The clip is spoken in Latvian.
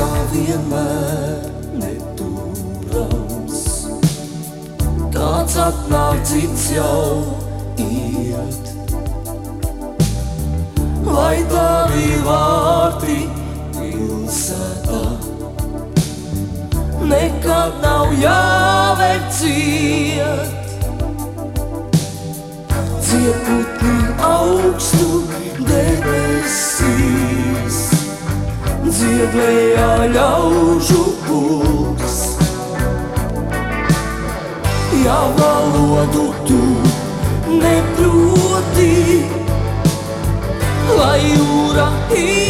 kā vienmēr neturams Kāds atnāk, cits jau iet? Vai tavi vārti pilsētā? Nekad nav jāver ciet. Dzieputni augstu debesīs Dziedlējā ļaužu pulks Ja valodu tu neproti Lai jūra ir